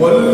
وال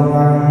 الله